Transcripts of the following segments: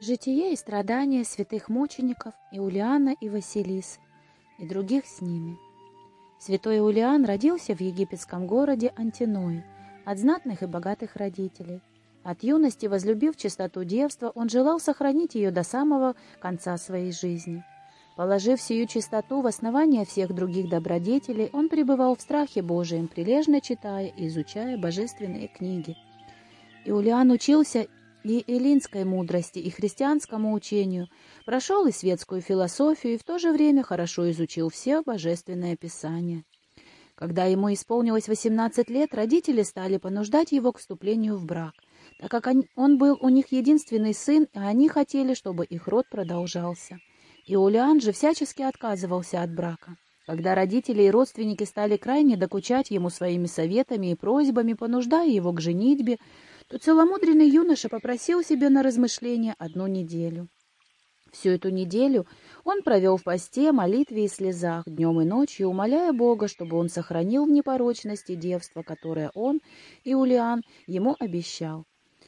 Житие и страдания святых мучеников Иулиана и Василисы и других с ними. Святой Иулиан родился в египетском городе Антиное от знатных и богатых родителей. От юности, возлюбив чистоту девства, он желал сохранить ее до самого конца своей жизни. Положив сию чистоту в основание всех других добродетелей, он пребывал в страхе Божием, прилежно читая и изучая божественные книги. Иулиан учился и эллинской мудрости, и христианскому учению, прошел и светскую философию, и в то же время хорошо изучил все божественное писание. Когда ему исполнилось 18 лет, родители стали понуждать его к вступлению в брак, так как он был у них единственный сын, а они хотели, чтобы их род продолжался. И Улиан же всячески отказывался от брака. Когда родители и родственники стали крайне докучать ему своими советами и просьбами, понуждая его к женитьбе, то целомудренный юноша попросил себе на размышление одну неделю. Всю эту неделю он провел в посте, молитве и слезах, днем и ночью, умоляя Бога, чтобы он сохранил в непорочности девство, которое он, Иулиан, ему обещал.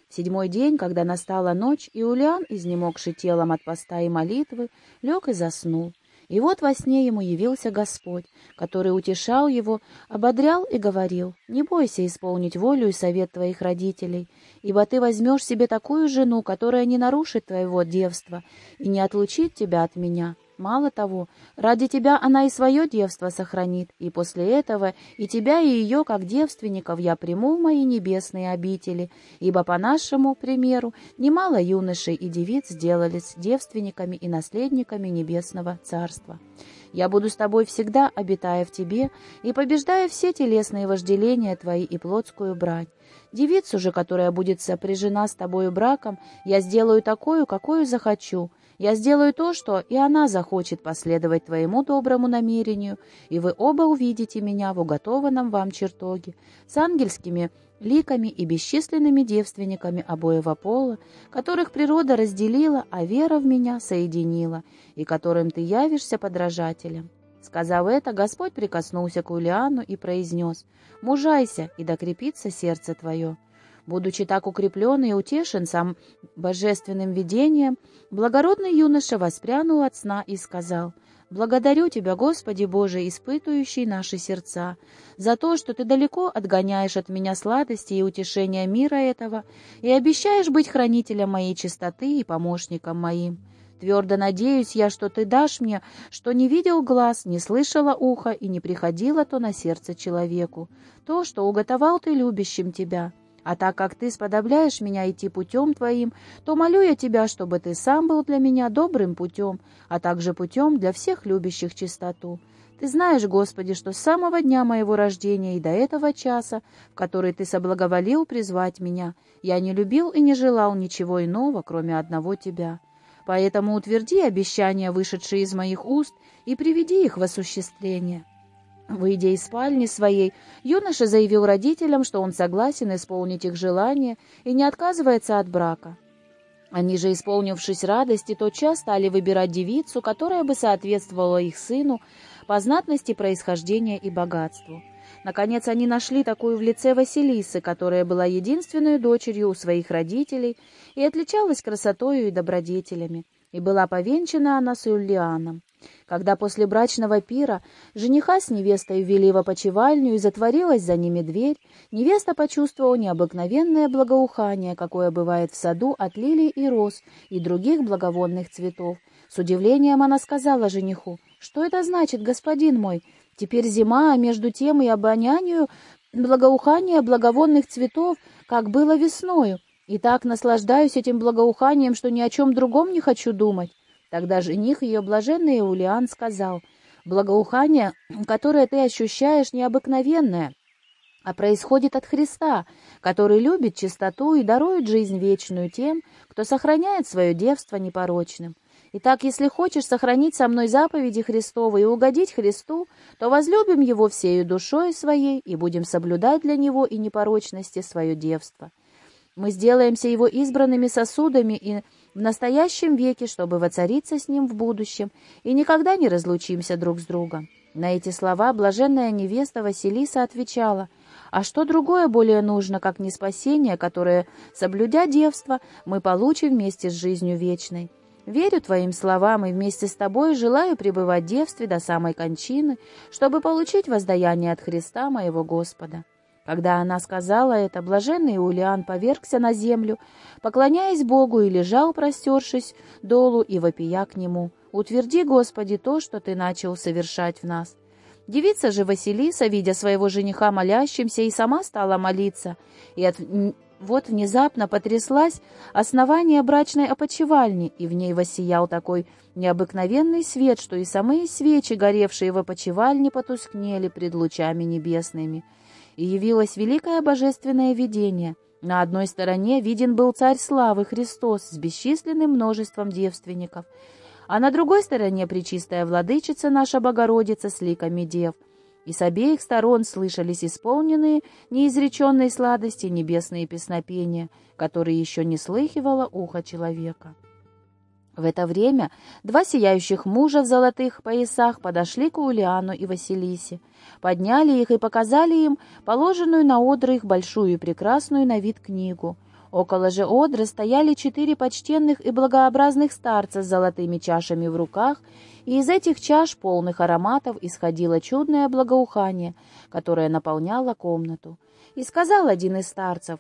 В седьмой день, когда настала ночь, Иулиан, изнемогший телом от поста и молитвы, лег и заснул. И вот во сне ему явился Господь, который утешал его, ободрял и говорил, «Не бойся исполнить волю и совет твоих родителей, ибо ты возьмешь себе такую жену, которая не нарушит твоего девства и не отлучит тебя от меня». Мало того, ради тебя она и свое девство сохранит, и после этого и тебя, и ее, как девственников, я приму в мои небесные обители, ибо по нашему примеру немало юношей и девиц сделались девственниками и наследниками небесного царства. Я буду с тобой всегда, обитая в тебе, и побеждая все телесные вожделения твои и плотскую брать. Девицу же, которая будет сопряжена с тобою браком, я сделаю такую, какую захочу, я сделаю то, что и она захочет последовать твоему доброму намерению, и вы оба увидите меня в уготованном вам чертоге с ангельскими ликами и бесчисленными девственниками обоего пола, которых природа разделила, а вера в меня соединила, и которым ты явишься подражателем. Сказав это, Господь прикоснулся к Улиану и произнес, «Мужайся, и докрепится сердце твое». Будучи так укреплен и утешен сам божественным видением, благородный юноша воспрянул от сна и сказал, «Благодарю Тебя, Господи Боже, испытывающий наши сердца, за то, что Ты далеко отгоняешь от меня сладости и утешения мира этого и обещаешь быть хранителем моей чистоты и помощником моим. Твердо надеюсь я, что Ты дашь мне, что не видел глаз, не слышала ухо и не приходило то на сердце человеку, то, что уготовал Ты любящим Тебя». А так как ты сподобляешь меня идти путем твоим, то молю я тебя, чтобы ты сам был для меня добрым путем, а также путем для всех любящих чистоту. Ты знаешь, Господи, что с самого дня моего рождения и до этого часа, в который Ты соблаговолил призвать меня, я не любил и не желал ничего иного, кроме одного Тебя. Поэтому утверди обещания, вышедшие из моих уст, и приведи их в осуществление. Выйдя из спальни своей, юноша заявил родителям, что он согласен исполнить их желание и не отказывается от брака. Они же, исполнившись радости, тотчас стали выбирать девицу, которая бы соответствовала их сыну по знатности происхождения и богатству. Наконец они нашли такую в лице Василисы, которая была единственной дочерью у своих родителей и отличалась красотою и добродетелями, и была повенчана она с Юлианом. Когда после брачного пира жениха с невестой ввели в опочивальню и затворилась за ними дверь, невеста почувствовала необыкновенное благоухание, какое бывает в саду от лилий и роз и других благовонных цветов. С удивлением она сказала жениху, «Что это значит, господин мой? Теперь зима, а между тем и обонянию благоухание благовонных цветов, как было весною. И так наслаждаюсь этим благоуханием, что ни о чем другом не хочу думать». Тогда жених ее, блаженный Иулиан, сказал, «Благоухание, которое ты ощущаешь, необыкновенное, а происходит от Христа, который любит чистоту и дарует жизнь вечную тем, кто сохраняет свое девство непорочным. Итак, если хочешь сохранить со мной заповеди Христовы и угодить Христу, то возлюбим Его всею душой своей и будем соблюдать для Него и непорочности свое девство. Мы сделаемся Его избранными сосудами и в настоящем веке, чтобы воцариться с ним в будущем, и никогда не разлучимся друг с другом». На эти слова блаженная невеста Василиса отвечала, А что другое более нужно, как не спасение, которое, соблюдя девство, мы получим вместе с жизнью вечной? Верю твоим словам и вместе с тобой желаю пребывать в девстве до самой кончины, чтобы получить воздаяние от Христа моего Господа». Когда она сказала это, блаженный Иулиан повергся на землю, поклоняясь Богу, и лежал, простершись, долу и вопия к нему. «Утверди, Господи, то, что Ты начал совершать в нас». Девица же Василиса, видя своего жениха молящимся, и сама стала молиться, и от... вот внезапно потряслась основание брачной опочивальни, и в ней воссиял такой необыкновенный свет, что и самые свечи, горевшие в опочивальне, потускнели пред лучами небесными. И явилось великое божественное видение. На одной стороне виден был царь славы Христос с бесчисленным множеством девственников — а на другой стороне причистая владычица наша Богородица с ликами дев. И с обеих сторон слышались исполненные неизреченной сладости небесные песнопения, которые еще не слыхивало ухо человека. В это время два сияющих мужа в золотых поясах подошли к Улиану и Василисе, подняли их и показали им положенную на одры их большую и прекрасную на вид книгу — Около же одры стояли четыре почтенных и благообразных старца с золотыми чашами в руках, и из этих чаш, полных ароматов, исходило чудное благоухание, которое наполняло комнату. И сказал один из старцев,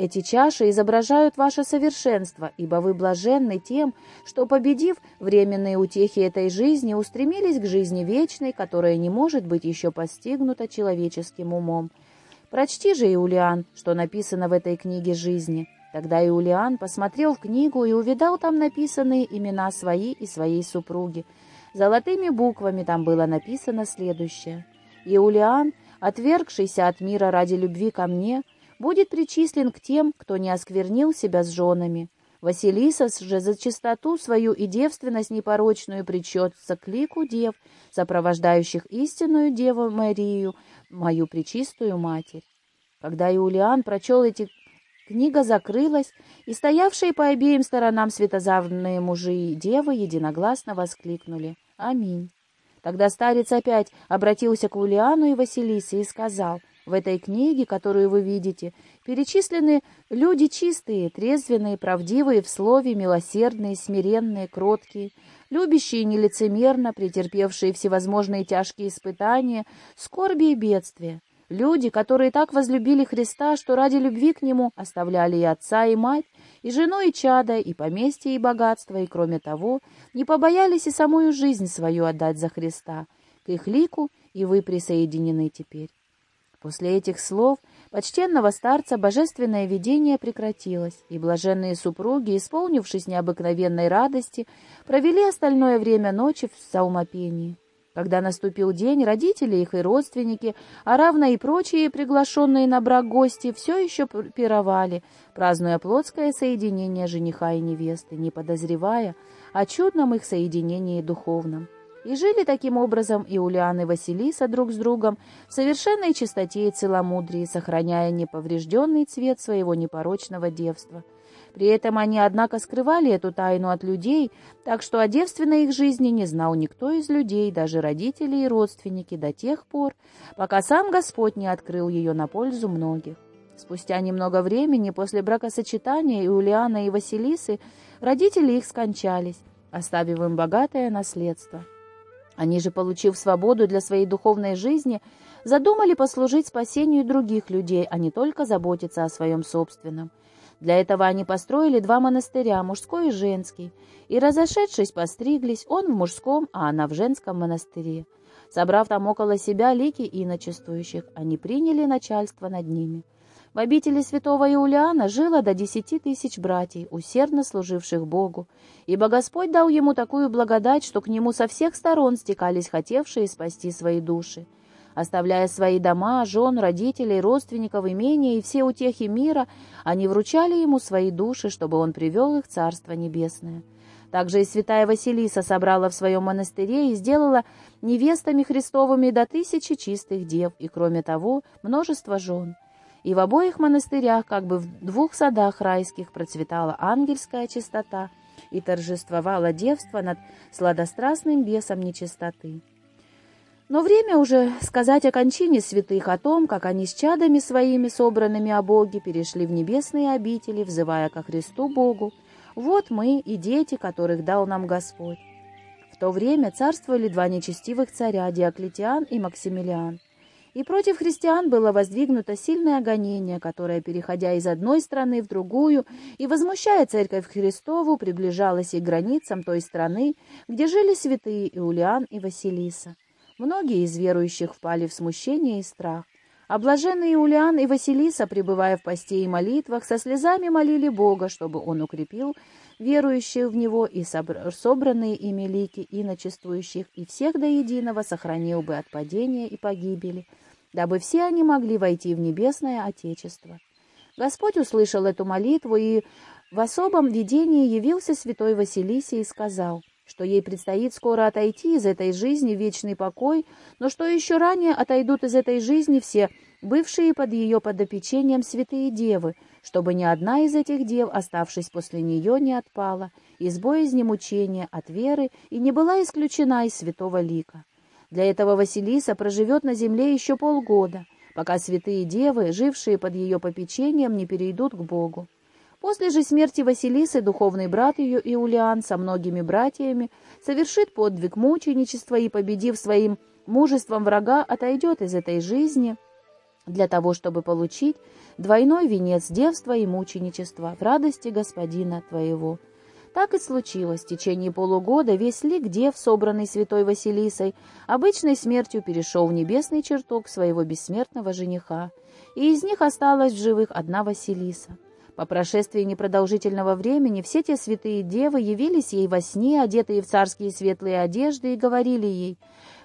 «Эти чаши изображают ваше совершенство, ибо вы блаженны тем, что, победив временные утехи этой жизни, устремились к жизни вечной, которая не может быть еще постигнута человеческим умом. Прочти же, Иулиан, что написано в этой книге жизни». Тогда Иулиан посмотрел в книгу и увидал там написанные имена свои и своей супруги. Золотыми буквами там было написано следующее. «Иулиан, отвергшийся от мира ради любви ко мне, будет причислен к тем, кто не осквернил себя с женами. Василиса же за чистоту свою и девственность непорочную причется к лику дев, сопровождающих истинную Деву Марию, мою пречистую Матерь. Когда Иулиан прочел эти книга закрылась, и стоявшие по обеим сторонам светозавные мужи и девы единогласно воскликнули «Аминь». Тогда старец опять обратился к Улиану и Василисе и сказал, «В этой книге, которую вы видите, перечислены люди чистые, трезвенные, правдивые в слове, милосердные, смиренные, кроткие, любящие нелицемерно, претерпевшие всевозможные тяжкие испытания, скорби и бедствия. Люди, которые так возлюбили Христа, что ради любви к Нему оставляли и отца, и мать, и жену, и чада, и поместье, и богатство, и, кроме того, не побоялись и самую жизнь свою отдать за Христа. К их лику и вы присоединены теперь. После этих слов почтенного старца божественное видение прекратилось, и блаженные супруги, исполнившись необыкновенной радости, провели остальное время ночи в заумопении. Когда наступил день, родители их и родственники, а равно и прочие приглашенные на брак гости, все еще пировали, празднуя плотское соединение жениха и невесты, не подозревая о чудном их соединении духовном. И жили таким образом и Ульян и Василиса друг с другом в совершенной чистоте и целомудрии, сохраняя неповрежденный цвет своего непорочного девства. При этом они, однако, скрывали эту тайну от людей, так что о девственной их жизни не знал никто из людей, даже родители и родственники, до тех пор, пока сам Господь не открыл ее на пользу многих. Спустя немного времени после бракосочетания Иулиана и Василисы родители их скончались, оставив им богатое наследство. Они же, получив свободу для своей духовной жизни, задумали послужить спасению других людей, а не только заботиться о своем собственном. Для этого они построили два монастыря, мужской и женский, и, разошедшись, постриглись, он в мужском, а она в женском монастыре. Собрав там около себя лики иночествующих, они приняли начальство над ними. В обители святого Иулиана жило до десяти тысяч братьев, усердно служивших Богу, ибо Господь дал ему такую благодать, что к нему со всех сторон стекались хотевшие спасти свои души. Оставляя свои дома, жен, родителей, родственников, имения и все утехи мира, они вручали ему свои души, чтобы он привел их в Царство Небесное. Также и святая Василиса собрала в своем монастыре и сделала невестами Христовыми до тысячи чистых дев, и, кроме того, множество жен и в обоих монастырях, как бы в двух садах райских, процветала ангельская чистота и торжествовало девство над сладострастным бесом нечистоты. Но время уже сказать о кончине святых, о том, как они с чадами своими, собранными о Боге, перешли в небесные обители, взывая ко Христу Богу. Вот мы и дети, которых дал нам Господь. В то время царствовали два нечестивых царя, Диоклетиан и Максимилиан. И против христиан было воздвигнуто сильное гонение, которое, переходя из одной страны в другую и возмущая церковь Христову, приближалось и к границам той страны, где жили святые Иулиан и Василиса. Многие из верующих впали в смущение и страх. А блаженные Иулиан и Василиса, пребывая в посте и молитвах, со слезами молили Бога, чтобы Он укрепил верующих в Него и собранные ими лики иночествующих, и всех до единого сохранил бы от падения и погибели, дабы все они могли войти в небесное Отечество. Господь услышал эту молитву и в особом видении явился святой Василисе и сказал, что ей предстоит скоро отойти из этой жизни в вечный покой, но что еще ранее отойдут из этой жизни все бывшие под ее подопечением святые девы, чтобы ни одна из этих дев, оставшись после нее, не отпала из боязни мучения от веры и не была исключена из святого лика. Для этого Василиса проживет на земле еще полгода, пока святые девы, жившие под ее попечением, не перейдут к Богу. После же смерти Василисы духовный брат ее Иулиан со многими братьями совершит подвиг мученичества и, победив своим мужеством врага, отойдет из этой жизни для того, чтобы получить двойной венец девства и мученичества в радости господина твоего. Так и случилось. В течение полугода весь лик дев, собранный святой Василисой, обычной смертью перешел в небесный чертог своего бессмертного жениха, и из них осталась в живых одна Василиса. По прошествии непродолжительного времени все те святые девы явились ей во сне, одетые в царские светлые одежды, и говорили ей,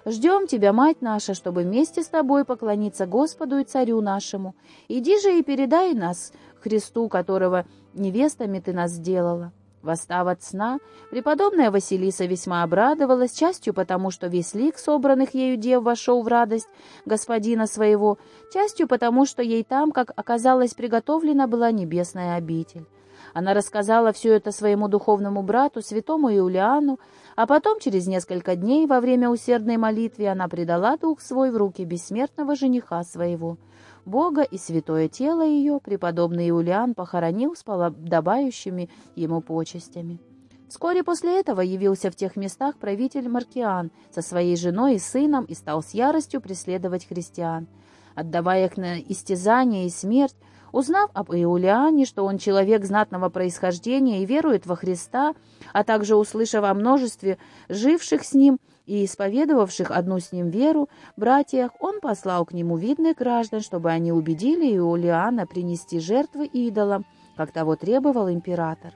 «Ждем тебя, мать наша, чтобы вместе с тобой поклониться Господу и царю нашему. Иди же и передай нас Христу, которого невестами ты нас сделала». Восстав от сна, преподобная Василиса весьма обрадовалась, частью потому, что весь лик собранных ею дев вошел в радость господина своего, частью потому, что ей там, как оказалось, приготовлена была небесная обитель. Она рассказала все это своему духовному брату, святому Иулиану, а потом, через несколько дней, во время усердной молитвы, она предала дух свой в руки бессмертного жениха своего — Бога и святое тело ее преподобный Иулиан похоронил с подобающими ему почестями. Вскоре после этого явился в тех местах правитель Маркиан со своей женой и сыном и стал с яростью преследовать христиан, отдавая их на истязание и смерть, Узнав об Иулиане, что он человек знатного происхождения и верует во Христа, а также услышав о множестве живших с ним и исповедовавших одну с ним веру братьях, он послал к нему видных граждан, чтобы они убедили Иулиана принести жертвы идолам, как того требовал император.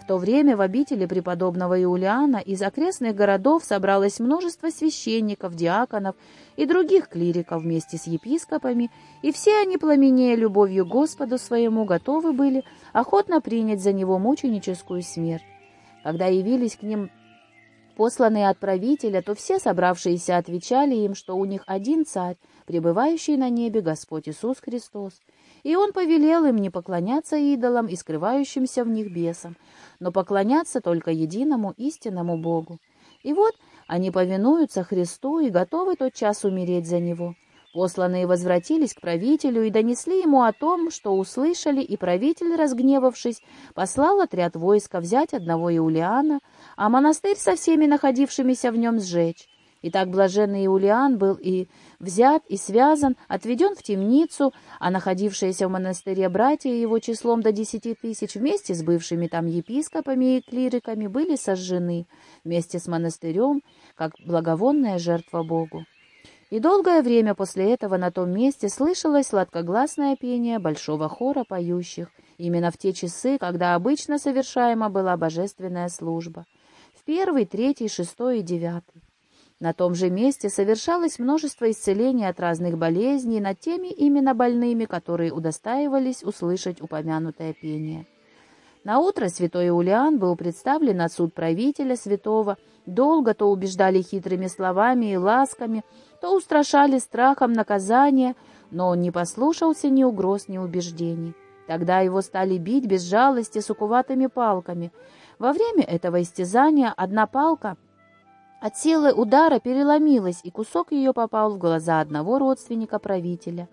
В то время в обители преподобного Иулиана из окрестных городов собралось множество священников, диаконов и других клириков вместе с епископами, и все они, пламенея любовью Господу своему, готовы были охотно принять за него мученическую смерть. Когда явились к ним посланные от правителя, то все собравшиеся отвечали им, что у них один царь, пребывающий на небе Господь Иисус Христос. И он повелел им не поклоняться идолам и скрывающимся в них бесам, но поклоняться только единому истинному Богу. И вот они повинуются Христу и готовы тот час умереть за Него. Посланные возвратились к правителю и донесли ему о том, что услышали, и правитель, разгневавшись, послал отряд войска взять одного Иулиана, а монастырь со всеми находившимися в нем сжечь. И так блаженный Иулиан был и взят, и связан, отведен в темницу, а находившиеся в монастыре братья его числом до десяти тысяч вместе с бывшими там епископами и клириками были сожжены вместе с монастырем, как благовонная жертва Богу. И долгое время после этого на том месте слышалось сладкогласное пение большого хора поющих, именно в те часы, когда обычно совершаема была божественная служба. В первый, третий, шестой и девятый. На том же месте совершалось множество исцелений от разных болезней над теми именно больными, которые удостаивались услышать упомянутое пение. На утро святой Улиан был представлен на суд правителя святого, долго то убеждали хитрыми словами и ласками, то устрашали страхом наказания, но он не послушался ни угроз, ни убеждений. Тогда его стали бить без жалости сукуватыми палками. Во время этого истязания одна палка От силы удара переломилась, и кусок ее попал в глаза одного родственника правителя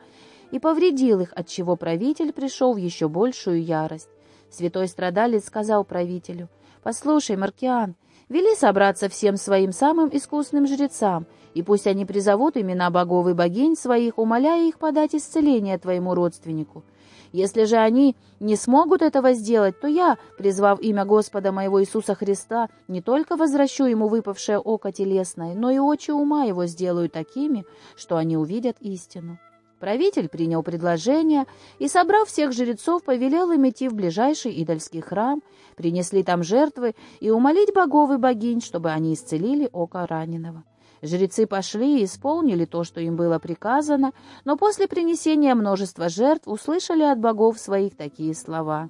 и повредил их, отчего правитель пришел в еще большую ярость. Святой страдалец сказал правителю, «Послушай, Маркиан, вели собраться всем своим самым искусным жрецам, и пусть они призовут имена богов и богинь своих, умоляя их подать исцеление твоему родственнику. Если же они не смогут этого сделать, то я, призвав имя Господа моего Иисуса Христа, не только возвращу ему выпавшее око телесное, но и очи ума его сделаю такими, что они увидят истину». Правитель принял предложение и, собрав всех жрецов, повелел им идти в ближайший идольский храм, принесли там жертвы и умолить богов и богинь, чтобы они исцелили око раненого. Жрецы пошли и исполнили то, что им было приказано, но после принесения множества жертв услышали от богов своих такие слова.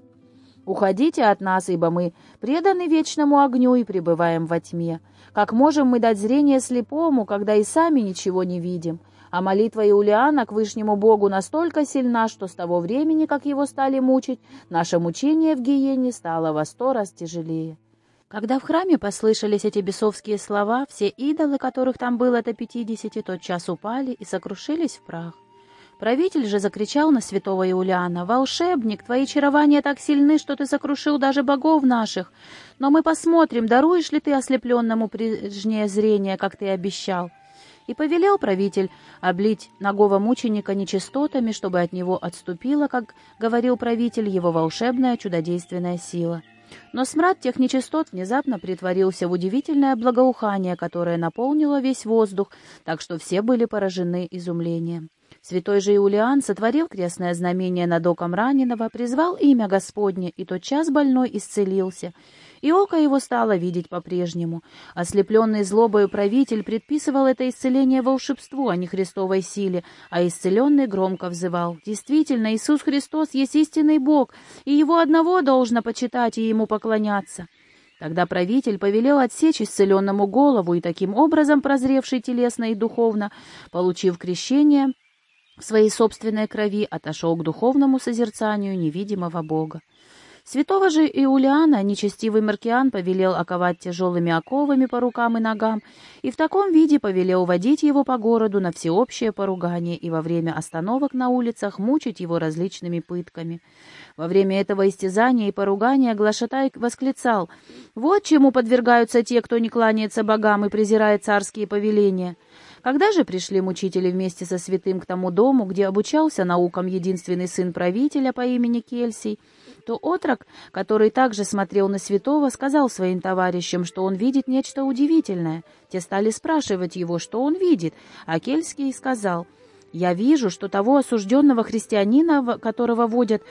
«Уходите от нас, ибо мы преданы вечному огню и пребываем во тьме. Как можем мы дать зрение слепому, когда и сами ничего не видим?» А молитва Иулиана к Вышнему Богу настолько сильна, что с того времени, как его стали мучить, наше мучение в гиене стало во сто раз тяжелее. Когда в храме послышались эти бесовские слова, все идолы, которых там было до пятидесяти, тотчас упали и сокрушились в прах. Правитель же закричал на святого Иулиана, «Волшебник, твои чарования так сильны, что ты сокрушил даже богов наших. Но мы посмотрим, даруешь ли ты ослепленному прежнее зрение, как ты обещал». И повелел правитель облить ногого мученика нечистотами, чтобы от него отступила, как говорил правитель, его волшебная чудодейственная сила. Но смрад тех нечистот внезапно притворился в удивительное благоухание, которое наполнило весь воздух, так что все были поражены изумлением. Святой же Иулиан сотворил крестное знамение над оком раненого, призвал имя Господне, и тот час больной исцелился — и око его стало видеть по-прежнему. Ослепленный злобою правитель предписывал это исцеление волшебству, а не Христовой силе, а исцеленный громко взывал. Действительно, Иисус Христос есть истинный Бог, и Его одного должно почитать и Ему поклоняться. Тогда правитель повелел отсечь исцеленному голову, и таким образом прозревший телесно и духовно, получив крещение в своей собственной крови, отошел к духовному созерцанию невидимого Бога. Святого же Иулиана нечестивый Маркиан повелел оковать тяжелыми оковами по рукам и ногам, и в таком виде повелел водить его по городу на всеобщее поругание и во время остановок на улицах мучить его различными пытками. Во время этого истязания и поругания Глашатай восклицал «Вот чему подвергаются те, кто не кланяется богам и презирает царские повеления». Когда же пришли мучители вместе со святым к тому дому, где обучался наукам единственный сын правителя по имени Кельсий, то отрок, который также смотрел на святого, сказал своим товарищам, что он видит нечто удивительное. Те стали спрашивать его, что он видит, а Кельский сказал, «Я вижу, что того осужденного христианина, которого водят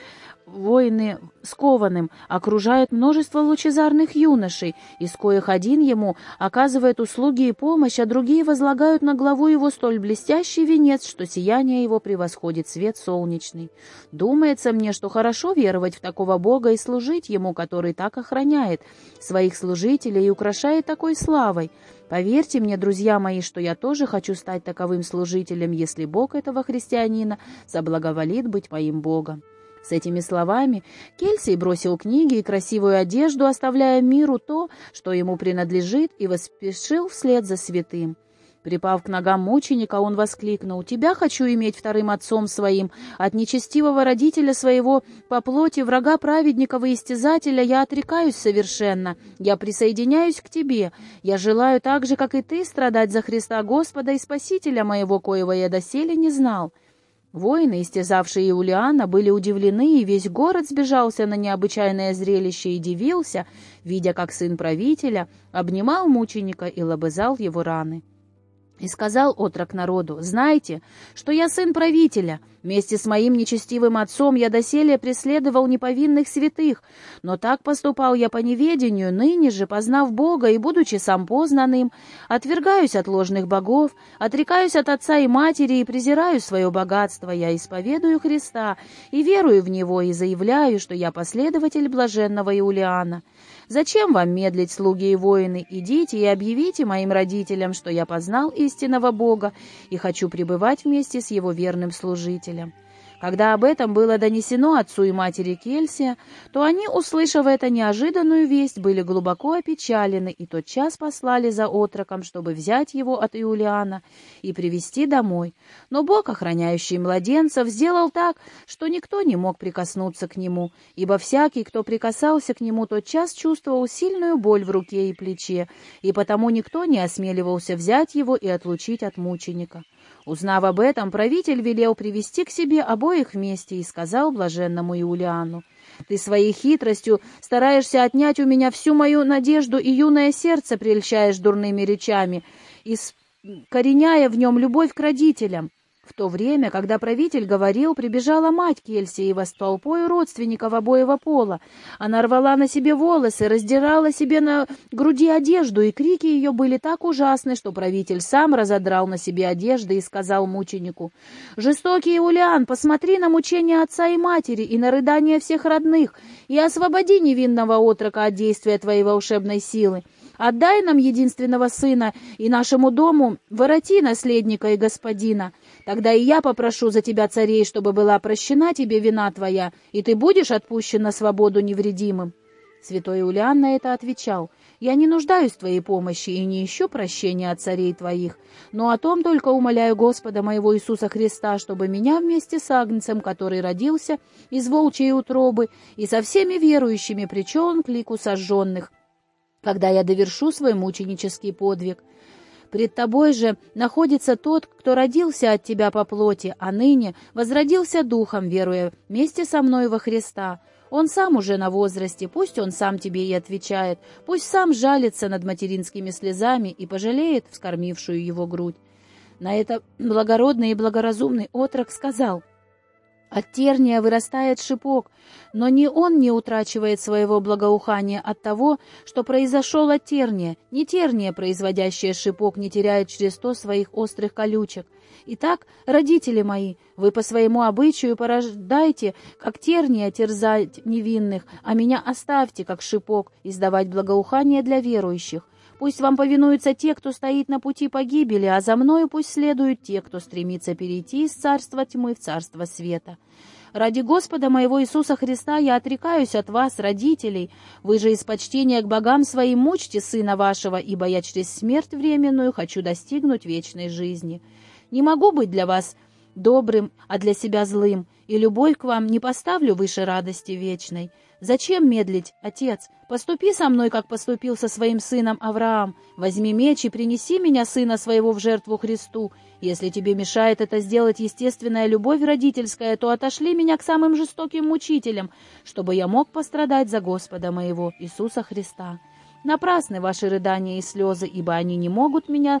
воины скованным, окружает множество лучезарных юношей, из коих один ему оказывает услуги и помощь, а другие возлагают на главу его столь блестящий венец, что сияние его превосходит свет солнечный. Думается мне, что хорошо веровать в такого Бога и служить ему, который так охраняет своих служителей и украшает такой славой. Поверьте мне, друзья мои, что я тоже хочу стать таковым служителем, если Бог этого христианина заблаговолит быть моим Богом. С этими словами Кельсий бросил книги и красивую одежду, оставляя миру то, что ему принадлежит, и воспешил вслед за святым. Припав к ногам мученика, он воскликнул, «Тебя хочу иметь вторым отцом своим. От нечестивого родителя своего по плоти врага праведников и истязателя я отрекаюсь совершенно. Я присоединяюсь к тебе. Я желаю так же, как и ты, страдать за Христа Господа и Спасителя моего, коего я доселе не знал». Воины, истязавшие Иулиана, были удивлены, и весь город сбежался на необычайное зрелище и дивился, видя, как сын правителя обнимал мученика и лобызал его раны. И сказал отрок народу, «Знайте, что я сын правителя. Вместе с моим нечестивым отцом я доселе преследовал неповинных святых, но так поступал я по неведению, ныне же, познав Бога и будучи сам познанным, отвергаюсь от ложных богов, отрекаюсь от отца и матери и презираю свое богатство. Я исповедую Христа и верую в Него и заявляю, что я последователь блаженного Иулиана». Зачем вам медлить, слуги и воины? Идите и объявите моим родителям, что я познал истинного Бога и хочу пребывать вместе с его верным служителем». Когда об этом было донесено отцу и матери Кельсия, то они, услышав это неожиданную весть, были глубоко опечалены и тотчас послали за отроком, чтобы взять его от Иулиана и привести домой. Но Бог, охраняющий младенцев, сделал так, что никто не мог прикоснуться к нему, ибо всякий, кто прикасался к нему, тотчас чувствовал сильную боль в руке и плече, и потому никто не осмеливался взять его и отлучить от мученика. Узнав об этом, правитель велел привести к себе обоих вместе и сказал блаженному Иулиану, «Ты своей хитростью стараешься отнять у меня всю мою надежду и юное сердце прельщаешь дурными речами, искореняя в нем любовь к родителям. В то время, когда правитель говорил, прибежала мать Кельсиева с толпой родственников обоего пола. Она рвала на себе волосы, раздирала себе на груди одежду, и крики ее были так ужасны, что правитель сам разодрал на себе одежды и сказал мученику, «Жестокий Улиан, посмотри на мучения отца и матери и на рыдания всех родных, и освободи невинного отрока от действия твоей волшебной силы. Отдай нам единственного сына и нашему дому вороти наследника и господина». Тогда и я попрошу за тебя царей, чтобы была прощена тебе вина твоя, и ты будешь отпущен на свободу невредимым». Святой Улиан на это отвечал, «Я не нуждаюсь в твоей помощи и не ищу прощения от царей твоих, но о том только умоляю Господа моего Иисуса Христа, чтобы меня вместе с Агнцем, который родился из волчьей утробы, и со всеми верующими причел к лику сожженных, когда я довершу свой мученический подвиг». Пред тобой же находится тот, кто родился от тебя по плоти, а ныне возродился духом, веруя вместе со мной во Христа. Он сам уже на возрасте, пусть он сам тебе и отвечает, пусть сам жалится над материнскими слезами и пожалеет вскормившую его грудь. На это благородный и благоразумный отрок сказал — от терния вырастает шипок, но ни он не утрачивает своего благоухания от того, что произошел от терния, ни терния, производящее шипок, не теряет через то своих острых колючек. Итак, родители мои, вы по своему обычаю порождайте, как терния терзать невинных, а меня оставьте, как шипок, издавать благоухание для верующих. Пусть вам повинуются те, кто стоит на пути погибели, а за мною пусть следуют те, кто стремится перейти из царства тьмы в царство света. Ради Господа моего Иисуса Христа я отрекаюсь от вас, родителей. Вы же из почтения к богам своим мучьте сына вашего, ибо я через смерть временную хочу достигнуть вечной жизни. Не могу быть для вас добрым, а для себя злым, и любовь к вам не поставлю выше радости вечной. Зачем медлить, отец? Поступи со мной, как поступил со своим сыном Авраам. Возьми меч и принеси меня, сына своего, в жертву Христу. Если тебе мешает это сделать естественная любовь родительская, то отошли меня к самым жестоким мучителям, чтобы я мог пострадать за Господа моего, Иисуса Христа. Напрасны ваши рыдания и слезы, ибо они не могут меня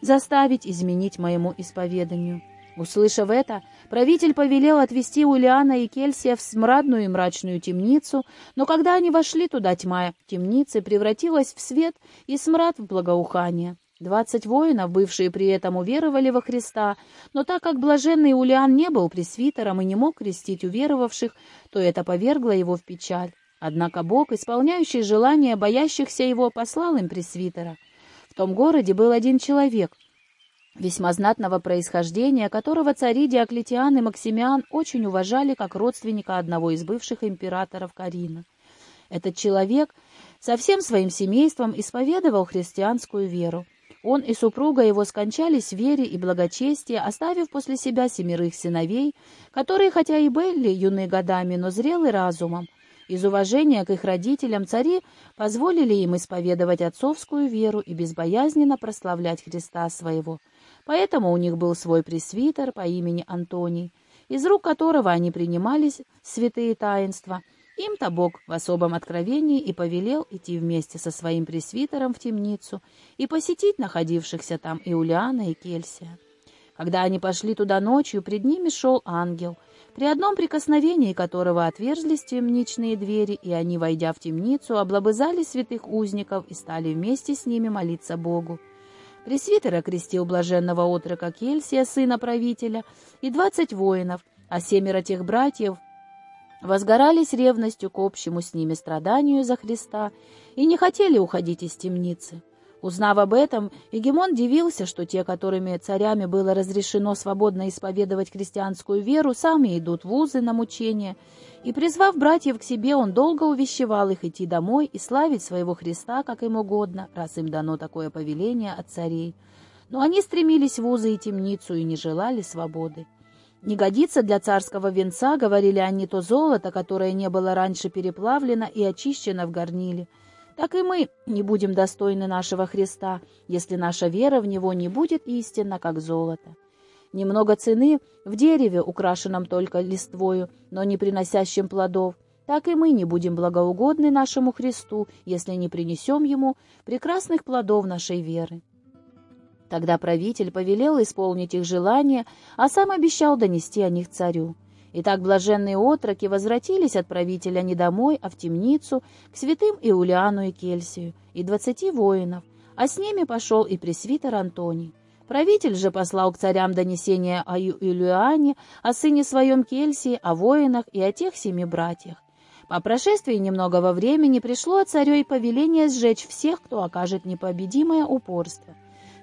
заставить изменить моему исповеданию». Услышав это, правитель повелел отвести Улиана и Кельсия в смрадную и мрачную темницу, но когда они вошли туда, тьма темницы превратилась в свет и смрад в благоухание. Двадцать воинов, бывшие при этом, уверовали во Христа, но так как блаженный Улиан не был пресвитером и не мог крестить уверовавших, то это повергло его в печаль. Однако Бог, исполняющий желания боящихся его, послал им пресвитера. В том городе был один человек, весьма знатного происхождения, которого цари Диоклетиан и Максимиан очень уважали как родственника одного из бывших императоров Карина. Этот человек со всем своим семейством исповедовал христианскую веру. Он и супруга его скончались в вере и благочестии, оставив после себя семерых сыновей, которые, хотя и были юны годами, но зрелы разумом. Из уважения к их родителям цари позволили им исповедовать отцовскую веру и безбоязненно прославлять Христа своего – Поэтому у них был свой пресвитер по имени Антоний, из рук которого они принимались святые таинства. Им-то Бог в особом откровении и повелел идти вместе со своим пресвитером в темницу и посетить находившихся там Иулиана и Кельсия. Когда они пошли туда ночью, пред ними шел ангел, при одном прикосновении которого отверзлись темничные двери, и они, войдя в темницу, облобызали святых узников и стали вместе с ними молиться Богу. Пресвитер окрестил блаженного отрока Кельсия, сына правителя, и двадцать воинов, а семеро тех братьев возгорались ревностью к общему с ними страданию за Христа и не хотели уходить из темницы. Узнав об этом, Егемон дивился, что те, которыми царями было разрешено свободно исповедовать христианскую веру, сами идут в вузы на мучения, и, призвав братьев к себе, он долго увещевал их идти домой и славить своего Христа, как им угодно, раз им дано такое повеление от царей. Но они стремились в вузы и темницу и не желали свободы. Не годится для царского венца, говорили они, то золото, которое не было раньше переплавлено и очищено в горниле, так и мы не будем достойны нашего Христа, если наша вера в Него не будет истинна, как золото. Немного цены в дереве, украшенном только листвою, но не приносящем плодов, так и мы не будем благоугодны нашему Христу, если не принесем Ему прекрасных плодов нашей веры. Тогда правитель повелел исполнить их желание, а сам обещал донести о них царю. Итак, блаженные отроки возвратились от правителя не домой, а в темницу, к святым Иулиану и Кельсию, и двадцати воинов, а с ними пошел и пресвитер Антоний. Правитель же послал к царям донесение о Иулиане, о сыне своем Кельсии, о воинах и о тех семи братьях. По прошествии немногого времени пришло от царю и повеление сжечь всех, кто окажет непобедимое упорство.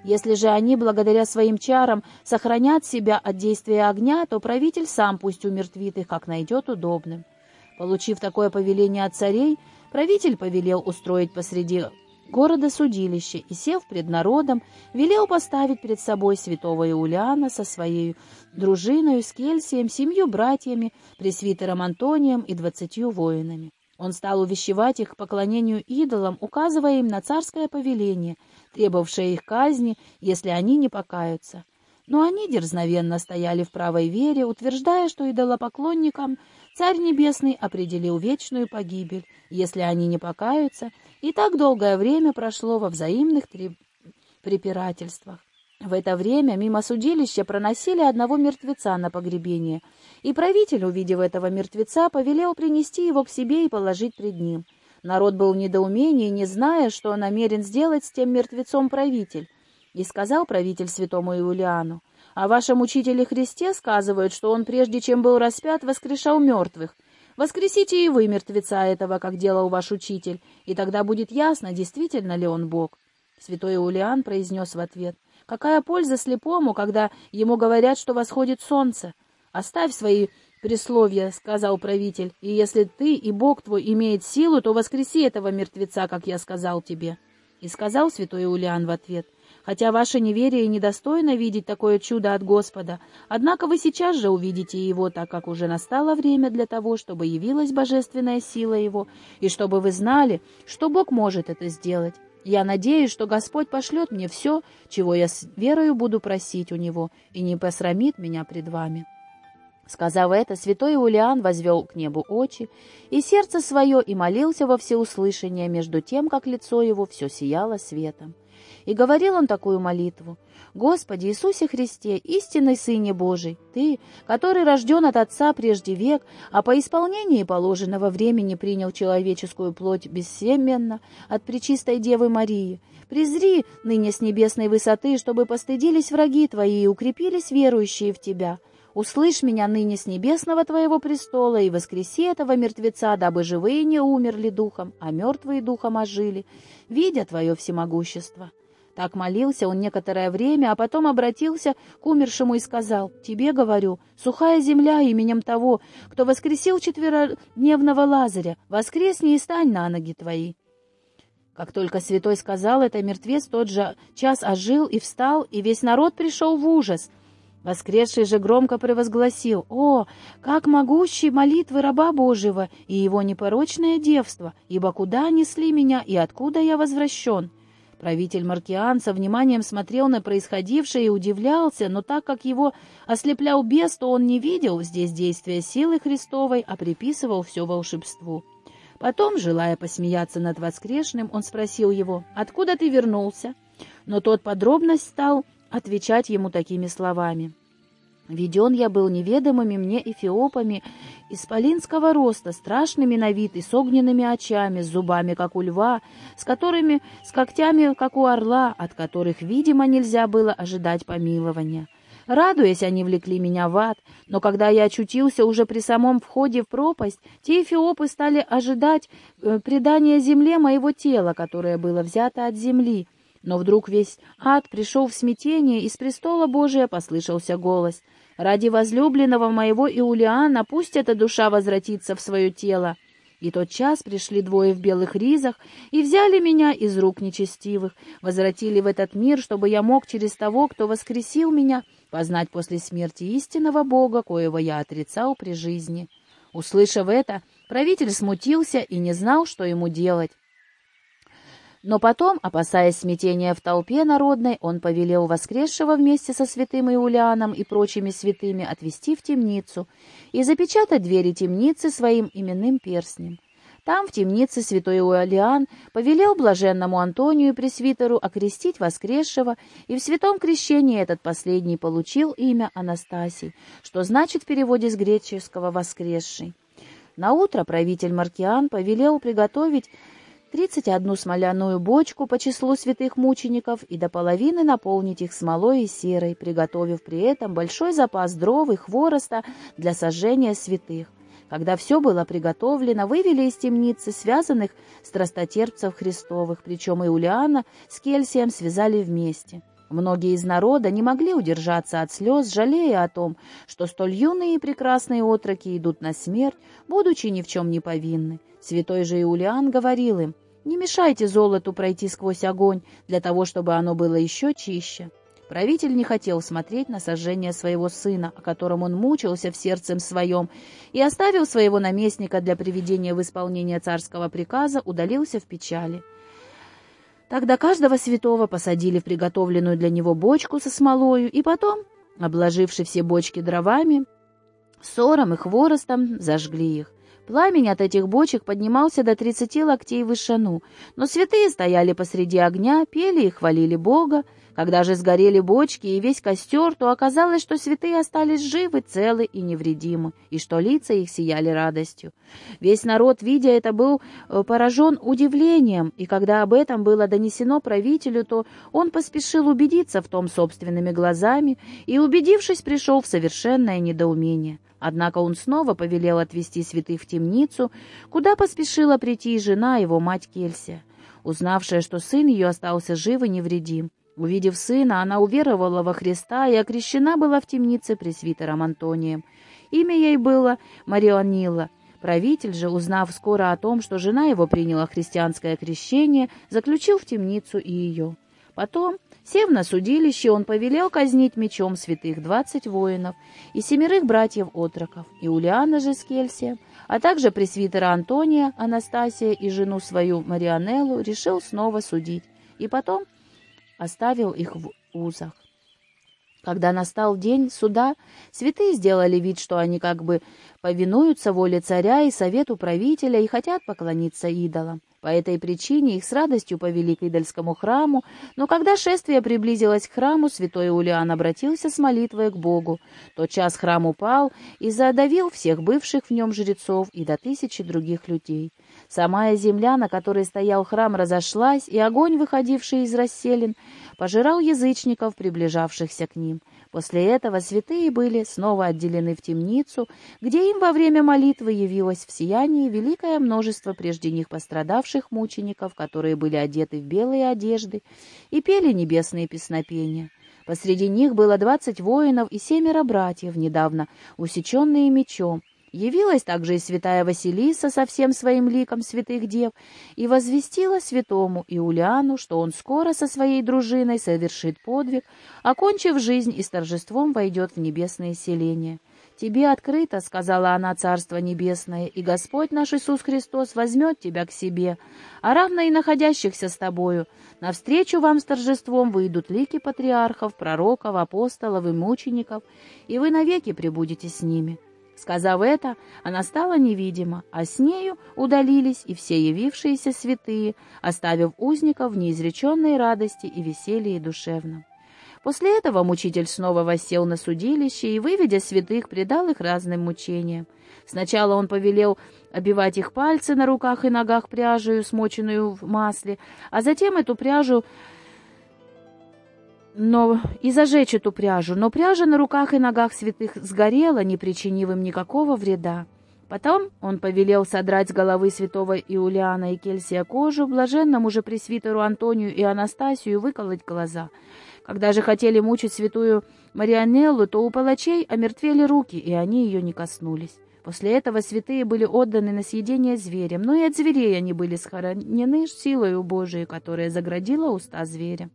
Если же они, благодаря своим чарам, сохранят себя от действия огня, то правитель сам пусть умертвит их, как найдет удобным. Получив такое повеление от царей, правитель повелел устроить посреди города судилище и, сев пред народом, велел поставить перед собой святого Иулиана со своей дружиной с Кельсием, семью братьями, пресвитером Антонием и двадцатью воинами. Он стал увещевать их к поклонению идолам, указывая им на царское повеление, требовавшее их казни, если они не покаются. Но они дерзновенно стояли в правой вере, утверждая, что идолопоклонникам Царь Небесный определил вечную погибель, если они не покаются, и так долгое время прошло во взаимных препирательствах. В это время мимо судилища проносили одного мертвеца на погребение, и правитель, увидев этого мертвеца, повелел принести его к себе и положить пред ним. Народ был в недоумении, не зная, что намерен сделать с тем мертвецом правитель. И сказал правитель святому Иулиану, «О вашем учителе Христе сказывают, что он, прежде чем был распят, воскрешал мертвых. Воскресите и вы мертвеца этого, как делал ваш учитель, и тогда будет ясно, действительно ли он Бог». Святой Иулиан произнес в ответ, Какая польза слепому, когда ему говорят, что восходит солнце? Оставь свои присловия, — сказал правитель, — и если ты и Бог твой имеет силу, то воскреси этого мертвеца, как я сказал тебе. И сказал святой Иулиан в ответ, хотя ваше неверие недостойно видеть такое чудо от Господа, однако вы сейчас же увидите его, так как уже настало время для того, чтобы явилась божественная сила его, и чтобы вы знали, что Бог может это сделать. Я надеюсь, что Господь пошлет мне все, чего я с верою буду просить у Него, и не посрамит меня пред вами». Сказав это, святой Иулиан возвел к небу очи и сердце свое и молился во всеуслышание, между тем, как лицо его все сияло светом. И говорил он такую молитву. «Господи Иисусе Христе, истинный Сыне Божий, Ты, который рожден от Отца прежде век, а по исполнении положенного времени принял человеческую плоть бессеменно от Пречистой Девы Марии, презри ныне с небесной высоты, чтобы постыдились враги Твои и укрепились верующие в Тебя». Услышь меня ныне с небесного Твоего престола и воскреси этого мертвеца, дабы живые не умерли духом, а мертвые духом ожили, видя Твое всемогущество. Так молился он некоторое время, а потом обратился к умершему и сказал, «Тебе, говорю, сухая земля именем того, кто воскресил четверодневного Лазаря, воскресни и стань на ноги твои». Как только святой сказал это, мертвец тот же час ожил и встал, и весь народ пришел в ужас. Воскресший же громко превозгласил, «О, как могущие молитвы раба Божьего и его непорочное девство, ибо куда несли меня и откуда я возвращен?» Правитель Маркиан со вниманием смотрел на происходившее и удивлялся, но так как его ослеплял бес, то он не видел здесь действия силы Христовой, а приписывал все волшебству. Потом, желая посмеяться над воскрешным, он спросил его, «Откуда ты вернулся?» Но тот подробно стал отвечать ему такими словами. Веден я был неведомыми мне эфиопами исполинского роста, страшными на вид и с огненными очами, с зубами, как у льва, с которыми, с когтями, как у орла, от которых, видимо, нельзя было ожидать помилования. Радуясь, они влекли меня в ад, но когда я очутился уже при самом входе в пропасть, те эфиопы стали ожидать э, предания земле моего тела, которое было взято от земли, Но вдруг весь ад пришел в смятение, и с престола Божия послышался голос. «Ради возлюбленного моего Иулиана пусть эта душа возвратится в свое тело». И тот час пришли двое в белых ризах и взяли меня из рук нечестивых, возвратили в этот мир, чтобы я мог через того, кто воскресил меня, познать после смерти истинного Бога, коего я отрицал при жизни. Услышав это, правитель смутился и не знал, что ему делать. Но потом, опасаясь смятения в толпе народной, он повелел воскресшего вместе со святым Иулианом и прочими святыми отвести в темницу и запечатать двери темницы своим именным перстнем. Там, в темнице, святой Иулиан повелел блаженному Антонию пресвитеру окрестить воскресшего, и в святом крещении этот последний получил имя Анастасий, что значит в переводе с греческого «воскресший». Наутро правитель Маркиан повелел приготовить тридцать одну смоляную бочку по числу святых мучеников и до половины наполнить их смолой и серой, приготовив при этом большой запас дров и хвороста для сожжения святых. Когда все было приготовлено, вывели из темницы связанных страстотерпцев Христовых, причем Иулиана с Кельсием связали вместе. Многие из народа не могли удержаться от слез, жалея о том, что столь юные и прекрасные отроки идут на смерть, будучи ни в чем не повинны. Святой же Иулиан говорил им, «Не мешайте золоту пройти сквозь огонь, для того, чтобы оно было еще чище». Правитель не хотел смотреть на сожжение своего сына, о котором он мучился в сердцем своем, и, оставив своего наместника для приведения в исполнение царского приказа, удалился в печали. Тогда каждого святого посадили в приготовленную для него бочку со смолою, и потом, обложивши все бочки дровами, сором и хворостом, зажгли их. Пламень от этих бочек поднимался до тридцати локтей в вышину, но святые стояли посреди огня, пели и хвалили Бога, когда же сгорели бочки и весь костер, то оказалось, что святые остались живы, целы и невредимы, и что лица их сияли радостью. Весь народ, видя это, был э, поражен удивлением, и когда об этом было донесено правителю, то он поспешил убедиться в том собственными глазами и, убедившись, пришел в совершенное недоумение. Однако он снова повелел отвести святых в темницу, куда поспешила прийти жена его, мать Кельсия, узнавшая, что сын ее остался жив и невредим. Увидев сына, она уверовала во Христа и окрещена была в темнице пресвитером Антонием. Имя ей было Марионила. Правитель же, узнав скоро о том, что жена его приняла христианское крещение, заключил в темницу и ее. Потом, сев на судилище, он повелел казнить мечом святых двадцать воинов и семерых братьев-отроков, и Улиана же с Кельсием, а также пресвитера Антония, Анастасия и жену свою Марианеллу решил снова судить. И потом оставил их в узах. Когда настал день суда, святые сделали вид, что они как бы повинуются воле царя и совету правителя и хотят поклониться идолам. По этой причине их с радостью повели к идольскому храму, но когда шествие приблизилось к храму, святой Улиан обратился с молитвой к Богу. Тот час храм упал и задавил всех бывших в нем жрецов и до тысячи других людей. Самая земля, на которой стоял храм, разошлась, и огонь, выходивший из расселин, пожирал язычников, приближавшихся к ним. После этого святые были снова отделены в темницу, где им во время молитвы явилось в сиянии великое множество прежде них пострадавших мучеников, которые были одеты в белые одежды и пели небесные песнопения. Посреди них было двадцать воинов и семеро братьев, недавно усеченные мечом, Явилась также и святая Василиса со всем своим ликом святых дев и возвестила святому Иулиану, что он скоро со своей дружиной совершит подвиг, окончив жизнь и с торжеством войдет в небесное селение. «Тебе открыто, — сказала она, — Царство Небесное, и Господь наш Иисус Христос возьмет тебя к себе, а равно и находящихся с тобою. Навстречу вам с торжеством выйдут лики патриархов, пророков, апостолов и мучеников, и вы навеки пребудете с ними». Сказав это, она стала невидима, а с нею удалились и все явившиеся святые, оставив узников в неизреченной радости и веселье душевном. После этого мучитель снова воссел на судилище и, выведя святых, предал их разным мучениям. Сначала он повелел обивать их пальцы на руках и ногах пряжею, смоченную в масле, а затем эту пряжу но и зажечь эту пряжу, но пряжа на руках и ногах святых сгорела, не причинив им никакого вреда. Потом он повелел содрать с головы святого Иулиана и Кельсия кожу, блаженному же пресвитеру Антонию и Анастасию выколоть глаза. Когда же хотели мучить святую Марианеллу, то у палачей омертвели руки, и они ее не коснулись. После этого святые были отданы на съедение зверям, но и от зверей они были схоронены силою Божией, которая заградила уста зверя.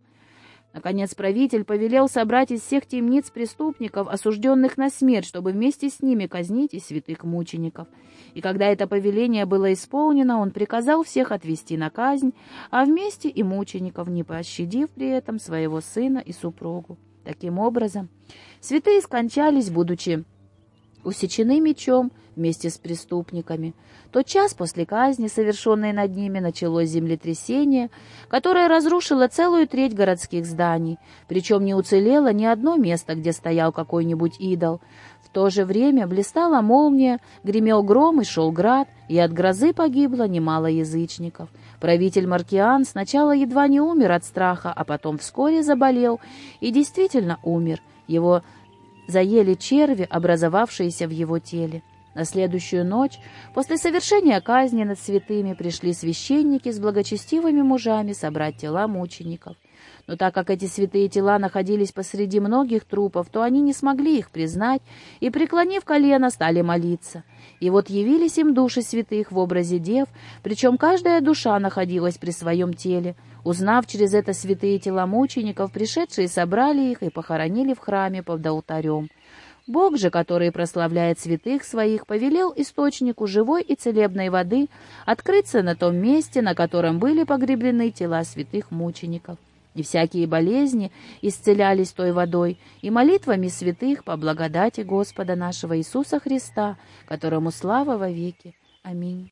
Наконец правитель повелел собрать из всех темниц преступников, осужденных на смерть, чтобы вместе с ними казнить и святых мучеников. И когда это повеление было исполнено, он приказал всех отвести на казнь, а вместе и мучеников, не пощадив при этом своего сына и супругу. Таким образом, святые скончались, будучи усечены мечом вместе с преступниками. Тот час после казни, совершенной над ними, началось землетрясение, которое разрушило целую треть городских зданий, причем не уцелело ни одно место, где стоял какой-нибудь идол. В то же время блистала молния, гремел гром и шел град, и от грозы погибло немало язычников. Правитель Маркиан сначала едва не умер от страха, а потом вскоре заболел и действительно умер. Его заели черви, образовавшиеся в его теле. На следующую ночь, после совершения казни над святыми, пришли священники с благочестивыми мужами собрать тела мучеников. Но так как эти святые тела находились посреди многих трупов, то они не смогли их признать и, преклонив колено, стали молиться. И вот явились им души святых в образе дев, причем каждая душа находилась при своем теле. Узнав через это святые тела мучеников, пришедшие собрали их и похоронили в храме под алтарем. Бог же, который прославляет святых своих, повелел источнику живой и целебной воды открыться на том месте, на котором были погребены тела святых мучеников и всякие болезни исцелялись той водой и молитвами святых по благодати Господа нашего Иисуса Христа, которому слава во веки. Аминь.